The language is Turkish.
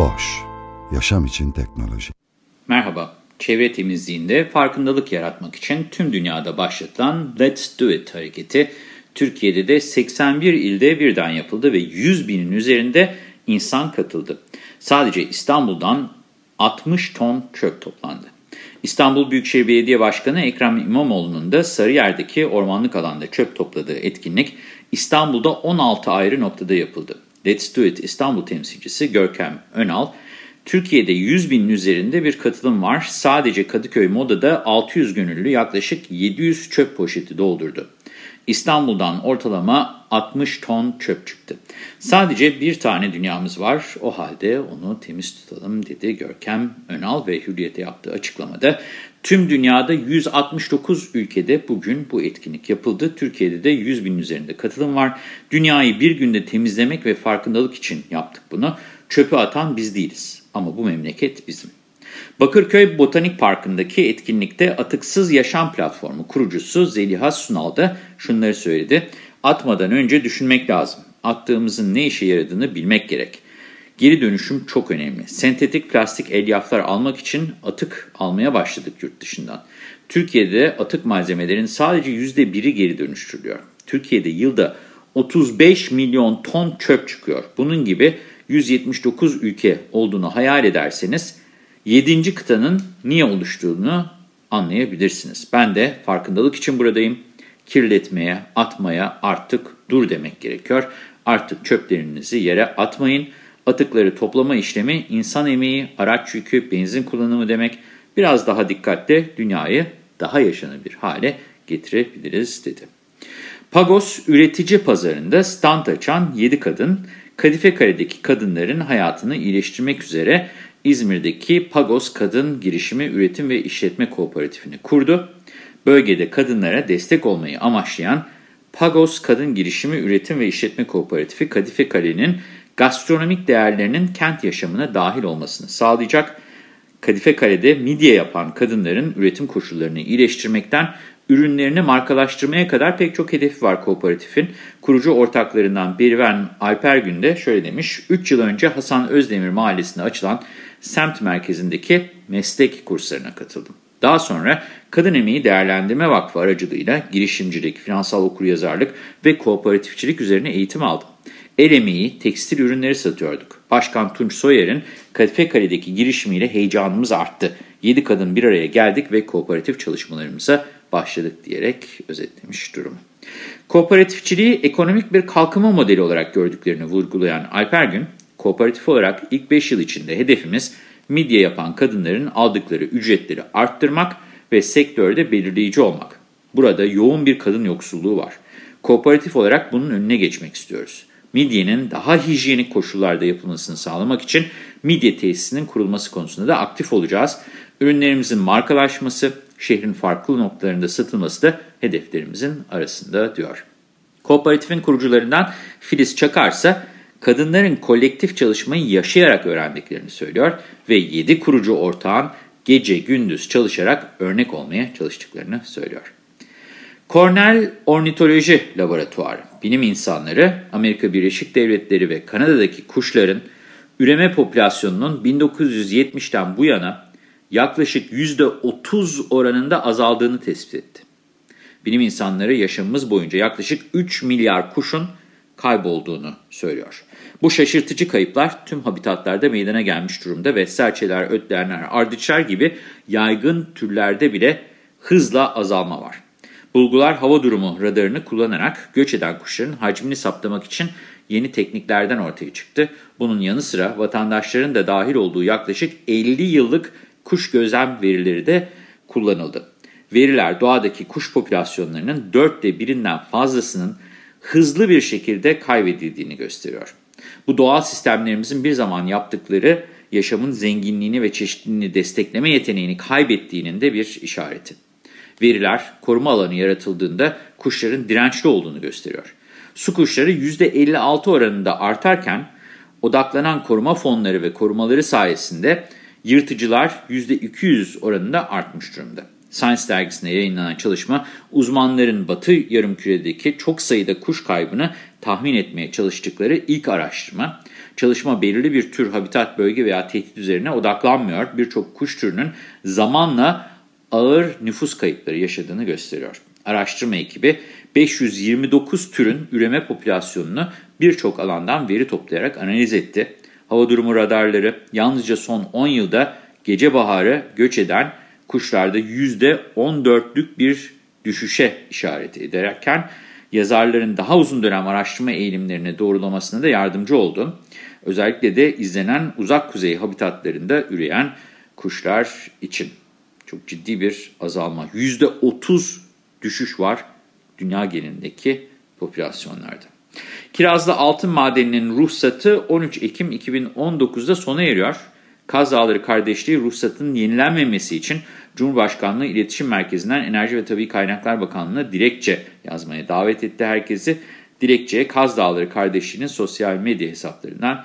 Boş, yaşam için teknoloji. Merhaba, çevre temizliğinde farkındalık yaratmak için tüm dünyada başlatılan Let's Do It hareketi, Türkiye'de de 81 ilde birden yapıldı ve 100 binin üzerinde insan katıldı. Sadece İstanbul'dan 60 ton çöp toplandı. İstanbul Büyükşehir Belediye Başkanı Ekrem İmamoğlu'nun da Sarıyer'deki ormanlık alanda çöp topladığı etkinlik İstanbul'da 16 ayrı noktada yapıldı. Let's Do It İstanbul temsilcisi Görkem Önal, Türkiye'de 100 binin üzerinde bir katılım var. Sadece Kadıköy Moda'da 600 gönüllü yaklaşık 700 çöp poşeti doldurdu. İstanbul'dan ortalama 60 ton çöp çıktı. Sadece bir tane dünyamız var, o halde onu temiz tutalım dedi Görkem Önal ve Hürriyet'e yaptığı açıklamada. Tüm dünyada 169 ülkede bugün bu etkinlik yapıldı. Türkiye'de de 100 bin üzerinde katılım var. Dünyayı bir günde temizlemek ve farkındalık için yaptık bunu. Çöpü atan biz değiliz ama bu memleket bizim. Bakırköy Botanik Parkı'ndaki etkinlikte Atıksız Yaşam Platformu kurucusu Zeliha Sunal da şunları söyledi. Atmadan önce düşünmek lazım. Attığımızın ne işe yaradığını bilmek gerek. Geri dönüşüm çok önemli. Sentetik plastik elyaflar almak için atık almaya başladık yurt dışından. Türkiye'de atık malzemelerin sadece %1'i geri dönüştürülüyor. Türkiye'de yılda 35 milyon ton çöp çıkıyor. Bunun gibi 179 ülke olduğunu hayal ederseniz 7. kıtanın niye oluştuğunu anlayabilirsiniz. Ben de farkındalık için buradayım. Kirletmeye, atmaya artık dur demek gerekiyor. Artık çöplerinizi yere atmayın. Atıkları toplama işlemi insan emeği, araç yükü, benzin kullanımı demek. Biraz daha dikkatli dünyayı daha yaşanabilir hale getirebiliriz dedi. Pagos üretici pazarında stand açan 7 kadın, Kadife Kale'deki kadınların hayatını iyileştirmek üzere İzmir'deki Pagos Kadın Girişimi Üretim ve İşletme Kooperatifini kurdu. Bölgede kadınlara destek olmayı amaçlayan Pagos Kadın Girişimi Üretim ve İşletme Kooperatifi Kadife Kale'nin gastronomik değerlerinin kent yaşamına dahil olmasını sağlayacak. Kadife Kale'de midye yapan kadınların üretim koşullarını iyileştirmekten ürünlerini markalaştırmaya kadar pek çok hedefi var kooperatifin. Kurucu ortaklarından Beriven Alpergün de şöyle demiş. 3 yıl önce Hasan Özdemir mahallesinde açılan semt merkezindeki meslek kurslarına katıldım. Daha sonra Kadın Emeği Değerlendirme Vakfı aracılığıyla girişimcilik, finansal okuryazarlık ve kooperatifçilik üzerine eğitim aldım. El emeği, tekstil ürünleri satıyorduk. Başkan Tunç Soyer'in Kadife girişimiyle heyecanımız arttı. 7 kadın bir araya geldik ve kooperatif çalışmalarımıza başladık diyerek özetlemiş durumu. Kooperatifçiliği ekonomik bir kalkınma modeli olarak gördüklerini vurgulayan Alper Gün, kooperatif olarak ilk 5 yıl içinde hedefimiz midye yapan kadınların aldıkları ücretleri arttırmak ve sektörde belirleyici olmak. Burada yoğun bir kadın yoksulluğu var. Kooperatif olarak bunun önüne geçmek istiyoruz. Midyenin daha hijyenik koşullarda yapılmasını sağlamak için midye tesisinin kurulması konusunda da aktif olacağız. Ürünlerimizin markalaşması, şehrin farklı noktalarında satılması da hedeflerimizin arasında diyor. Kooperatifin kurucularından Filiz Çakar ise kadınların kolektif çalışmayı yaşayarak öğrendiklerini söylüyor ve 7 kurucu ortağın gece gündüz çalışarak örnek olmaya çalıştıklarını söylüyor. Cornell Ornitoloji Laboratuvarı, bilim insanları Amerika Birleşik Devletleri ve Kanada'daki kuşların üreme popülasyonunun 1970'ten bu yana yaklaşık %30 oranında azaldığını tespit etti. Bilim insanları yaşamımız boyunca yaklaşık 3 milyar kuşun kaybolduğunu söylüyor. Bu şaşırtıcı kayıplar tüm habitatlarda meydana gelmiş durumda ve serçeler, ötleyenler, ardıçlar gibi yaygın türlerde bile hızla azalma var. Bulgular hava durumu radarını kullanarak göç eden kuşların hacmini saptamak için yeni tekniklerden ortaya çıktı. Bunun yanı sıra vatandaşların da dahil olduğu yaklaşık 50 yıllık kuş gözlem verileri de kullanıldı. Veriler doğadaki kuş popülasyonlarının dörtte birinden fazlasının hızlı bir şekilde kaybedildiğini gösteriyor. Bu doğal sistemlerimizin bir zaman yaptıkları yaşamın zenginliğini ve çeşitliliğini destekleme yeteneğini kaybettiğinin de bir işareti. Veriler koruma alanı yaratıldığında kuşların dirençli olduğunu gösteriyor. Su kuşları %56 oranında artarken odaklanan koruma fonları ve korumaları sayesinde yırtıcılar %200 oranında artmış durumda. Science dergisinde yayınlanan çalışma uzmanların batı yarımküredeki çok sayıda kuş kaybını tahmin etmeye çalıştıkları ilk araştırma. Çalışma belirli bir tür habitat bölge veya tehdit üzerine odaklanmıyor. Birçok kuş türünün zamanla ağır nüfus kayıpları yaşadığını gösteriyor. Araştırma ekibi 529 türün üreme popülasyonunu birçok alandan veri toplayarak analiz etti. Hava durumu radarları yalnızca son 10 yılda gece baharı göç eden kuşlarda %14'lük bir düşüşe işaret ederken yazarların daha uzun dönem araştırma eğilimlerini doğrulamasına da yardımcı oldu. Özellikle de izlenen uzak kuzey habitatlarında üreyen kuşlar için çok ciddi bir azalma. %30 düşüş var dünya genelindeki popülasyonlarda. Kirazlı altın madeninin ruhsatı 13 Ekim 2019'da sona eriyor. Kaz Dağları Kardeşliği ruhsatının yenilenmemesi için Cumhurbaşkanlığı İletişim Merkezi'nden Enerji ve Tabi Kaynaklar Bakanlığı'na dilekçe yazmaya davet etti herkesi. Dilekçeye Kaz Dağları Kardeşliği'nin sosyal medya hesaplarından